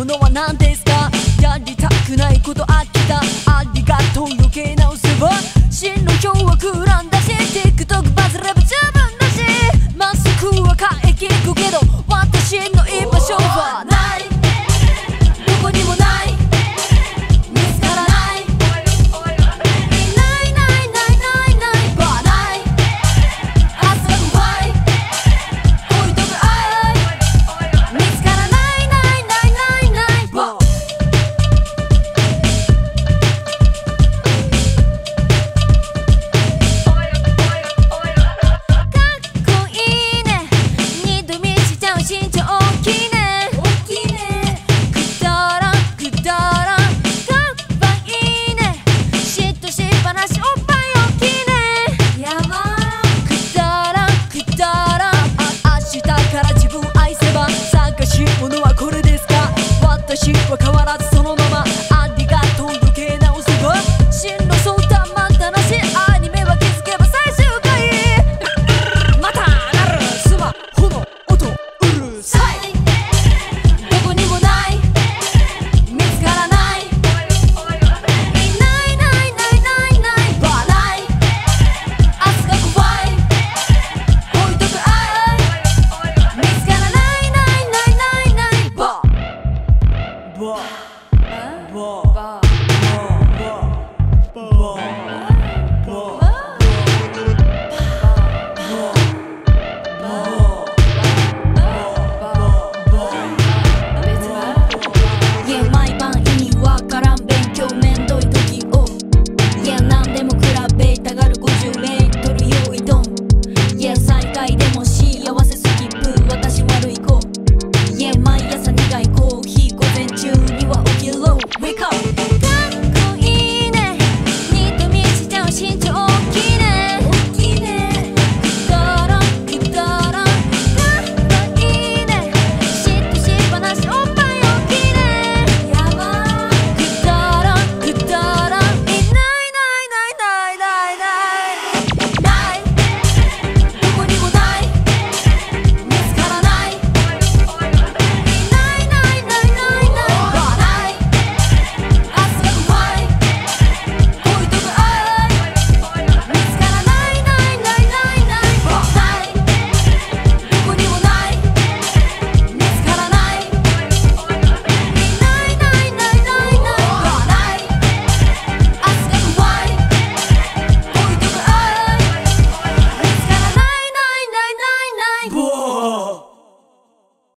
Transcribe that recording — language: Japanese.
ものは何ですか？やりたくないことあっ